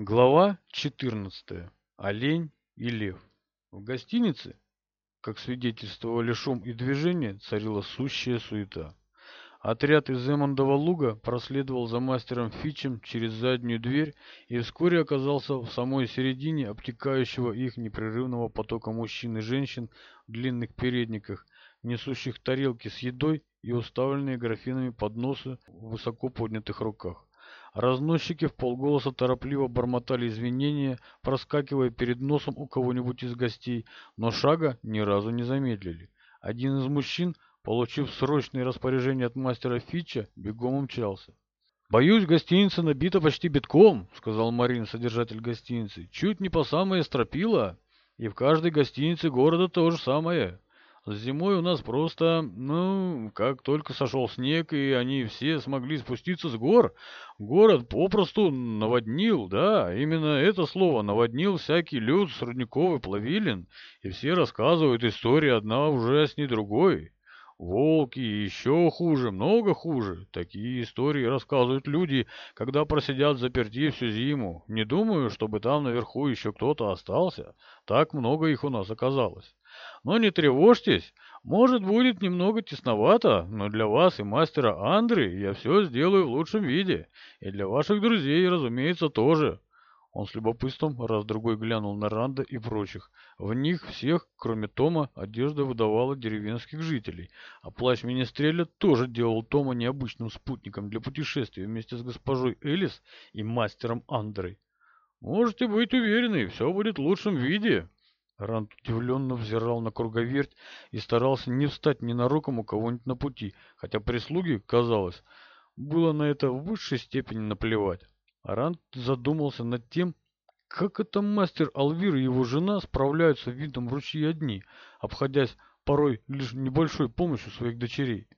Глава 14. Олень и лев. В гостинице, как свидетельствовали шум и движение, царила сущая суета. Отряд из Эмондова луга проследовал за мастером Фичем через заднюю дверь и вскоре оказался в самой середине обтекающего их непрерывного потока мужчин и женщин в длинных передниках, несущих тарелки с едой и уставленные графинами подносы в высоко поднятых руках разносчики в полголоса торопливо бормотали извинения, проскакивая перед носом у кого-нибудь из гостей, но шага ни разу не замедлили. Один из мужчин, получив срочные распоряжения от мастера Фича, бегом умчался. «Боюсь, гостиница набита почти битком», — сказал Марин, содержатель гостиницы. «Чуть не по самое стропила, и в каждой гостинице города то же самое». Зимой у нас просто, ну, как только сошел снег, и они все смогли спуститься с гор, город попросту наводнил, да, именно это слово, наводнил всякий лед с Рудников Плавилин, и все рассказывают истории одна ужасней другой. Волки еще хуже, много хуже. Такие истории рассказывают люди, когда просидят заперти всю зиму. Не думаю, чтобы там наверху еще кто-то остался. Так много их у нас оказалось. Но не тревожьтесь, может будет немного тесновато, но для вас и мастера Андры я все сделаю в лучшем виде. И для ваших друзей, разумеется, тоже. Он с любопытством раз-другой глянул на Ранда и прочих. В них всех, кроме Тома, одежда выдавала деревенских жителей, а плащ Министреля тоже делал Тома необычным спутником для путешествия вместе с госпожой Элис и мастером Андрой. «Можете быть уверены, все будет в лучшем виде», Ранд удивленно взирал на круговерть и старался не встать ни нароком у кого-нибудь на пути, хотя прислуги, казалось, было на это в высшей степени наплевать. А Ранд задумался над тем, как это мастер Алвир и его жена справляются видом в ручьи одни, обходясь порой лишь небольшой помощью своих дочерей.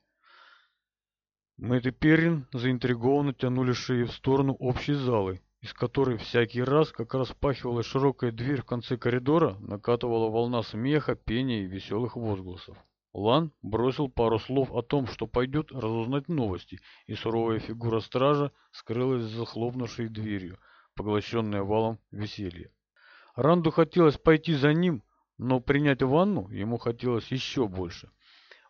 Мэтт и Перрин заинтригованно тянули шеи в сторону общей залы, из которой всякий раз, как распахивалась широкая дверь в конце коридора, накатывала волна смеха, пения и веселых возгласов. Лан бросил пару слов о том, что пойдет разузнать новости, и суровая фигура стража скрылась за хлопнувшей дверью, поглощенная валом веселья. Ранду хотелось пойти за ним, но принять ванну ему хотелось еще больше.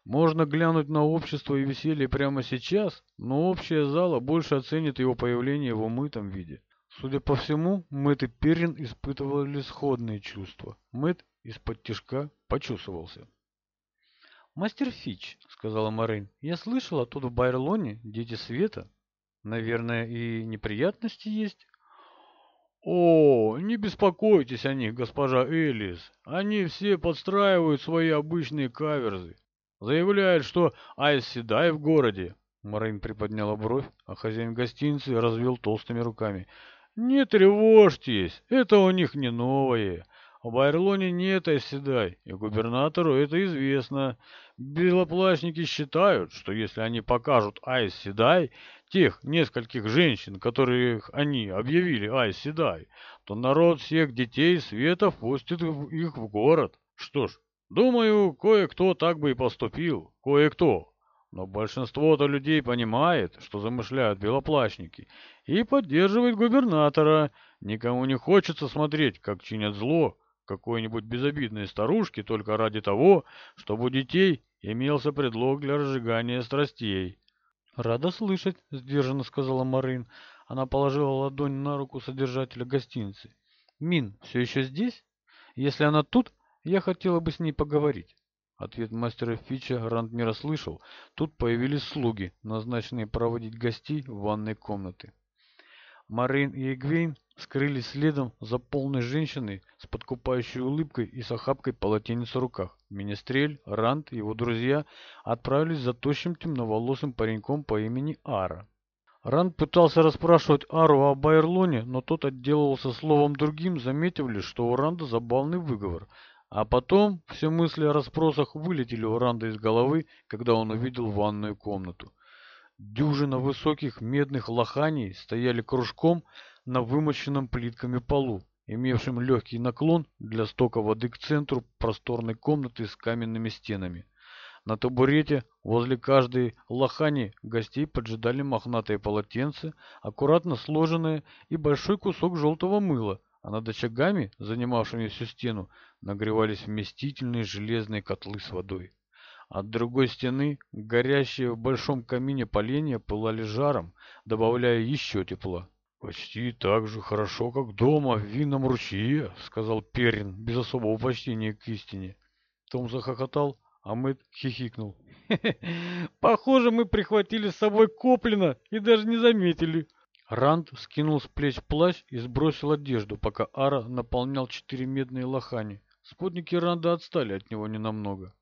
Можно глянуть на общество и веселье прямо сейчас, но общая зала больше оценит его появление в умытом виде. Судя по всему, Мэтт и Перрин испытывали сходные чувства. Мэтт из-под тишка почувствовался. «Мастер Фич», — сказала Морейн, — «я слышала, тут в Байрлоне дети света. Наверное, и неприятности есть». «О, не беспокойтесь о них, госпожа Элис. Они все подстраивают свои обычные каверзы. Заявляют, что Айс Седай в городе». Морейн приподняла бровь, а хозяин гостиницы развел толстыми руками. Не тревожьтесь, это у них не новое. В Айрлоне нет оседай, и губернатору это известно. Белоплащники считают, что если они покажут Айседай тех нескольких женщин, которых они объявили Айседай, то народ всех детей света впустит их в город. Что ж, думаю, кое-кто так бы и поступил, кое-кто. Но большинство-то людей понимает, что замышляют белоплащники, и поддерживает губернатора. Никому не хочется смотреть, как чинят зло какой-нибудь безобидной старушке только ради того, чтобы у детей имелся предлог для разжигания страстей. «Рада слышать», — сдержанно сказала Марын. Она положила ладонь на руку содержателя гостиницы. «Мин все еще здесь? Если она тут, я хотела бы с ней поговорить». Ответ мастера Фича Рандмира слышал. Тут появились слуги, назначенные проводить гостей в ванной комнаты. Марин и Эгвейн скрылись следом за полной женщиной с подкупающей улыбкой и с охапкой полотенец в руках. Министрель, Рант и его друзья отправились за тощим темноволосым пареньком по имени Ара. Рант пытался расспрашивать Ару о Байерлоне, но тот отделывался словом другим, заметив лишь, что у Ранда забавный выговор. А потом все мысли о расспросах вылетели у Ранда из головы, когда он увидел ванную комнату. Дюжина высоких медных лоханий стояли кружком на вымоченном плитками полу, имевшем легкий наклон для стока воды к центру просторной комнаты с каменными стенами. На табурете возле каждой лохани гостей поджидали мохнатые полотенца, аккуратно сложенные и большой кусок желтого мыла, а над очагами, занимавшими всю стену, нагревались вместительные железные котлы с водой. От другой стены горящие в большом камине поленья пылали жаром, добавляя еще тепла. «Почти так же хорошо, как дома, в винном ручье», — сказал Перин, без особого почтения к истине. Том захохотал, а Мэтт хихикнул. «Похоже, мы прихватили с собой Коплина и даже не заметили». Ранд скинул с плеч плащ и сбросил одежду, пока Ара наполнял четыре медные лохани. Спутники Ранда отстали от него ненамного.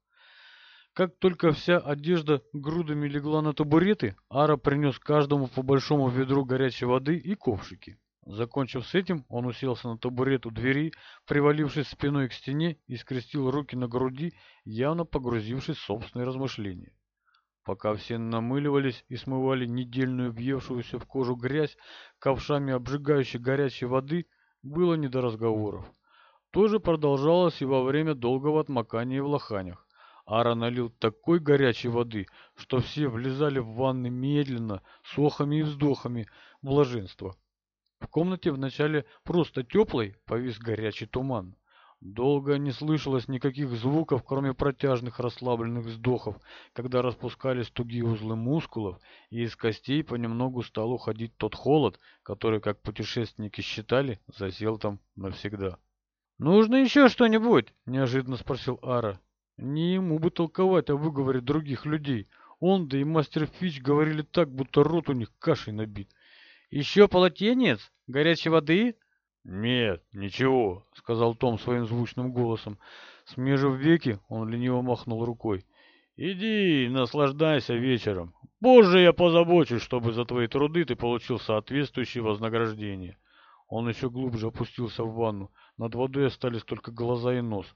Как только вся одежда грудами легла на табуреты, Ара принес каждому по большому ведру горячей воды и ковшики. Закончив с этим, он уселся на табурет у двери, привалившись спиной к стене и скрестил руки на груди, явно погрузившись в собственные размышления. Пока все намыливались и смывали недельную въевшуюся в кожу грязь ковшами обжигающей горячей воды, было не до разговоров. То же продолжалось и во время долгого отмокания в лоханях. А Ара налил такой горячей воды, что все влезали в ванны медленно, с охами и вздохами блаженства. В комнате вначале просто теплой повис горячий туман. Долго не слышалось никаких звуков, кроме протяжных расслабленных вздохов, когда распускались тугие узлы мускулов, и из костей понемногу стал уходить тот холод, который, как путешественники считали, засел там навсегда. «Нужно еще что-нибудь?» – неожиданно спросил Ара. Не ему бы толковать о выговоре других людей. Он, да и мастер Фич говорили так, будто рот у них кашей набит. «Еще полотенец? Горячей воды?» «Нет, ничего», — сказал Том своим звучным голосом. Смежив веки, он лениво махнул рукой. «Иди, наслаждайся вечером. Позже я позабочусь, чтобы за твои труды ты получил соответствующее вознаграждение». Он еще глубже опустился в ванну. Над водой остались только глаза и нос.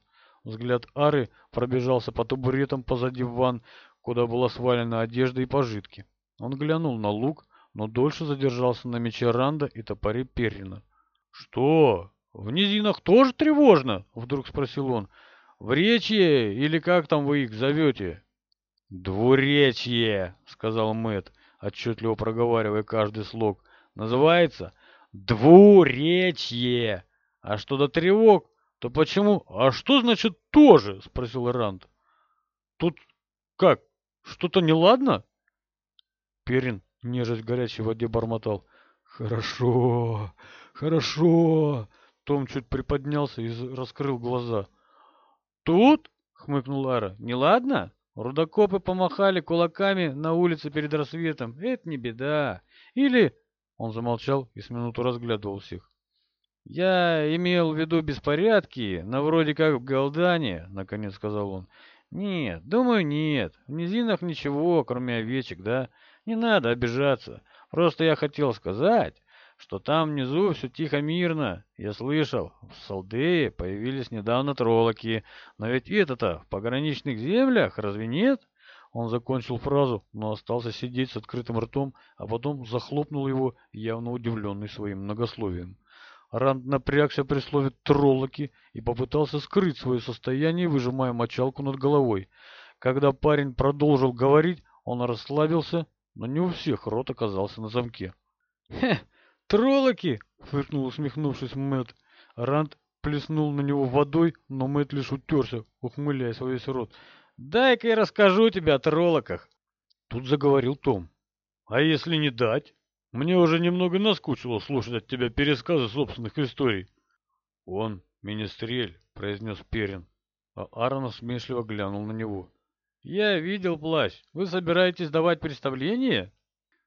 Взгляд Ары пробежался по табуретам позади ванн, куда была свалена одежда и пожитки. Он глянул на лук, но дольше задержался на мече Ранда и топоре Перрина. «Что? В низинах тоже тревожно?» — вдруг спросил он. «В речье или как там вы их зовете?» «Двуречье», — сказал Мэт, отчетливо проговаривая каждый слог. «Называется «Двуречье». А что до тревог, «Да почему? А что значит «тоже»?» — спросил Ранд. «Тут как? Что-то неладно?» Перин, нежесть в горячей воде, бормотал. «Хорошо, хорошо!» Том чуть приподнялся и раскрыл глаза. «Тут?» — хмыкнул Ара. «Неладно?» Рудокопы помахали кулаками на улице перед рассветом. «Это не беда!» Или... Он замолчал и с минуту разглядывал всех. Я имел в виду беспорядки, на вроде как в Голдане, наконец сказал он. Нет, думаю, нет. В низинах ничего, кроме овечек, да? Не надо обижаться. Просто я хотел сказать, что там внизу все тихо-мирно. Я слышал, в Салдее появились недавно троллоки. Но ведь это-то в пограничных землях, разве нет? Он закончил фразу, но остался сидеть с открытым ртом, а потом захлопнул его, явно удивленный своим многословием. Ранд напрягся при слове «троллоки» и попытался скрыть свое состояние, выжимая мочалку над головой. Когда парень продолжил говорить, он расслабился, но не у всех рот оказался на замке. «Хе, троллоки!» — фыркнул усмехнувшись Мэтт. Ранд плеснул на него водой, но Мэтт лишь утерся, ухмыляясь во весь рот. «Дай-ка я расскажу тебе о троллоках!» Тут заговорил Том. «А если не дать?» Мне уже немного наскучило слушать от тебя пересказы собственных историй. Он, министрель, произнес Перин, а Аарон смешливо глянул на него. Я видел плащ. Вы собираетесь давать представление?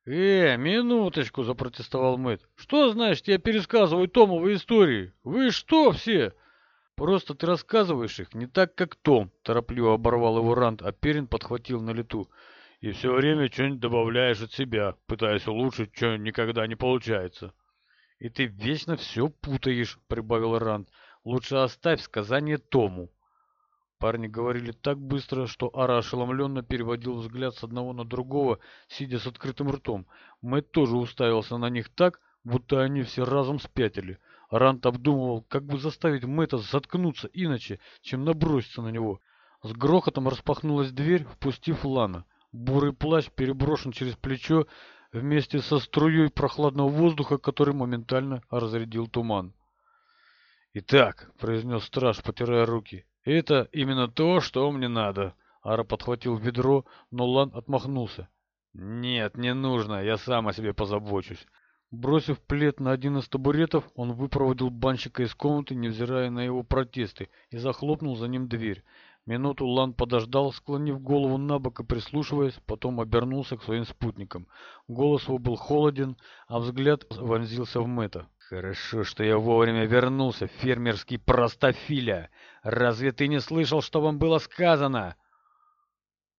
«Э, минуточку!» — запротестовал Мэтт. «Что значит, я пересказываю Томовы истории? Вы что все?» «Просто ты рассказываешь их не так, как Том», — торопливо оборвал его Ранд, а Перин подхватил на лету. И Все время что-нибудь добавляешь от себя, пытаясь улучшить, что никогда не получается. И ты вечно все путаешь, прибавил Ранд. Лучше оставь сказание Тому. Парни говорили так быстро, что Ара ошеломленно переводил взгляд с одного на другого, сидя с открытым ртом. Мэтт тоже уставился на них так, будто они все разом спятили. Рант обдумывал, как бы заставить Мэтта заткнуться иначе, чем наброситься на него. С грохотом распахнулась дверь, впустив Лана. Бурый плащ переброшен через плечо вместе со струей прохладного воздуха, который моментально разрядил туман. «Итак», — произнес страж, потирая руки, — «это именно то, что мне надо». Ара подхватил ведро, но Лан отмахнулся. «Нет, не нужно, я сам о себе позабочусь». Бросив плед на один из табуретов, он выпроводил банщика из комнаты, невзирая на его протесты, и захлопнул за ним дверь. Минуту Лан подождал, склонив голову на бок и прислушиваясь, потом обернулся к своим спутникам. Голос его был холоден, а взгляд вонзился в Мэтта. «Хорошо, что я вовремя вернулся, фермерский простофиля! Разве ты не слышал, что вам было сказано?»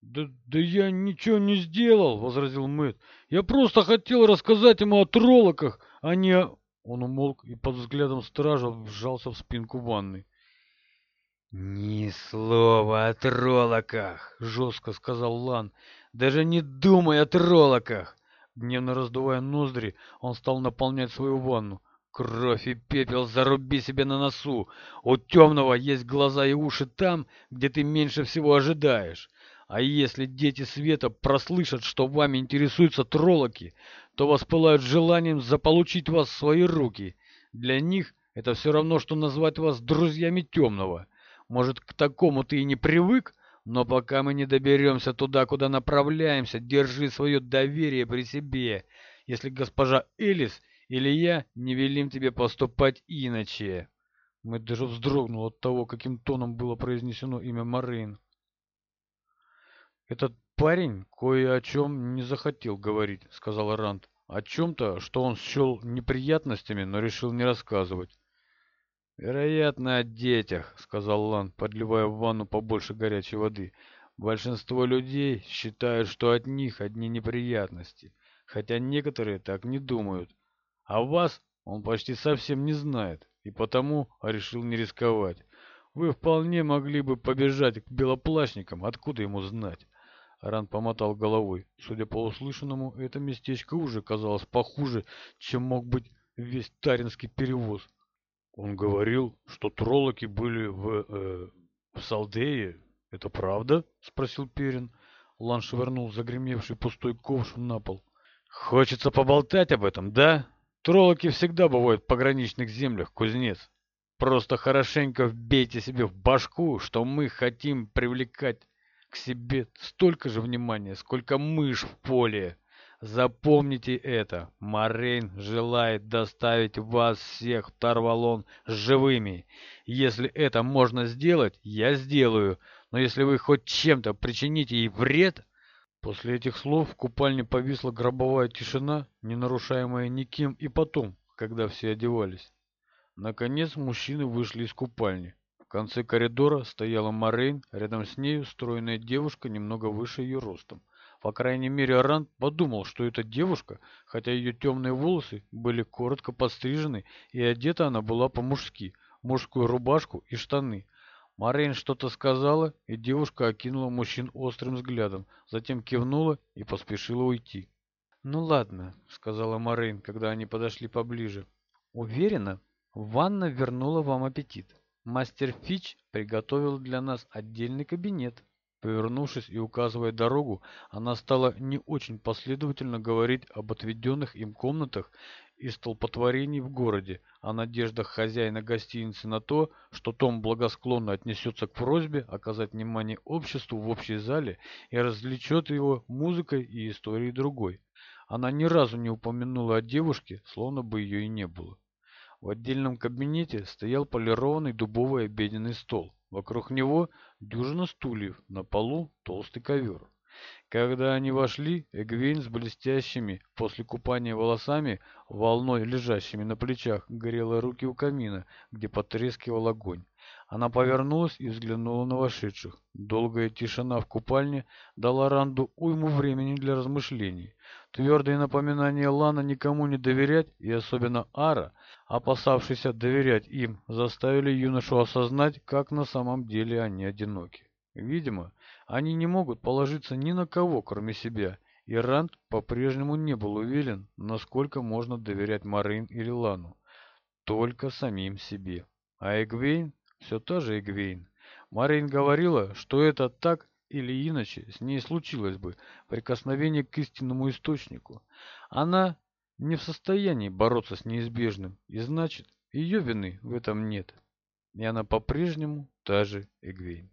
«Да, да я ничего не сделал», — возразил Мэтт. «Я просто хотел рассказать ему о троллоках, а не...» Он умолк и под взглядом стража вжался в спинку ванны. «Ни слова о троллоках!» — жестко сказал Лан. «Даже не думай о троллоках!» Гневно раздувая ноздри, он стал наполнять свою ванну. «Кровь и пепел заруби себе на носу! У темного есть глаза и уши там, где ты меньше всего ожидаешь!» А если дети света прослышат, что вами интересуются троллоки, то воспылают желанием заполучить вас в свои руки. Для них это все равно, что назвать вас друзьями темного. Может, к такому ты и не привык, но пока мы не доберемся туда, куда направляемся, держи свое доверие при себе, если госпожа Элис или я не велим тебе поступать иначе». Мэтт даже вздрогнул от того, каким тоном было произнесено имя Марин. «Этот парень кое о чем не захотел говорить», — сказал Рант, «О чем-то, что он счел неприятностями, но решил не рассказывать». «Вероятно, о детях», — сказал Лан, подливая в ванну побольше горячей воды. «Большинство людей считают, что от них одни неприятности, хотя некоторые так не думают. А вас он почти совсем не знает, и потому решил не рисковать. Вы вполне могли бы побежать к белоплащникам, откуда ему знать?» Ран помотал головой. Судя по услышанному, это местечко уже казалось похуже, чем мог быть весь Таринский перевоз. Он говорил, что троллоки были в, э, в Салдее. Это правда? Спросил Перин. Ланш вернул загремевший пустой ковш на пол. Хочется поболтать об этом, да? Троллоки всегда бывают в пограничных землях, кузнец. Просто хорошенько вбейте себе в башку, что мы хотим привлекать к себе столько же внимания, сколько мышь в поле. Запомните это. Марин желает доставить вас всех в Тарвалон живыми. Если это можно сделать, я сделаю. Но если вы хоть чем-то причините ей вред... После этих слов в купальне повисла гробовая тишина, не нарушаемая никем и потом, когда все одевались. Наконец мужчины вышли из купальни. В конце коридора стояла Марин, рядом с ней стройная девушка немного выше ее ростом. По крайней мере, Аран подумал, что эта девушка, хотя ее темные волосы были коротко подстрижены, и одета она была по-мужски, мужскую рубашку и штаны. Морейн что-то сказала, и девушка окинула мужчин острым взглядом, затем кивнула и поспешила уйти. «Ну ладно», — сказала Морейн, когда они подошли поближе. «Уверена, ванна вернула вам аппетит. Мастер Фич приготовил для нас отдельный кабинет». Повернувшись и указывая дорогу, она стала не очень последовательно говорить об отведенных им комнатах и столпотворении в городе, о надеждах хозяина гостиницы на то, что Том благосклонно отнесется к просьбе оказать внимание обществу в общей зале и развлечет его музыкой и историей другой. Она ни разу не упомянула о девушке, словно бы ее и не было. В отдельном кабинете стоял полированный дубовый обеденный стол. Вокруг него дюжина стульев, на полу толстый ковер. Когда они вошли, Эгвейн с блестящими после купания волосами, волной лежащими на плечах, горела руки у камина, где потрескивал огонь. Она повернулась и взглянула на вошедших. Долгая тишина в купальне дала Ранду уйму времени для размышлений. Твердые напоминания Лана никому не доверять, и особенно Ара, опасавшийся доверять им, заставили юношу осознать, как на самом деле они одиноки. Видимо, они не могут положиться ни на кого, кроме себя, и Ранд по-прежнему не был уверен, насколько можно доверять Марин или Лану. Только самим себе. А Эгвейн все та же Эгвейн. Марин говорила, что это так или иначе с ней случилось бы прикосновение к истинному источнику. Она не в состоянии бороться с неизбежным, и значит, ее вины в этом нет. И она по-прежнему та же Эгвейн.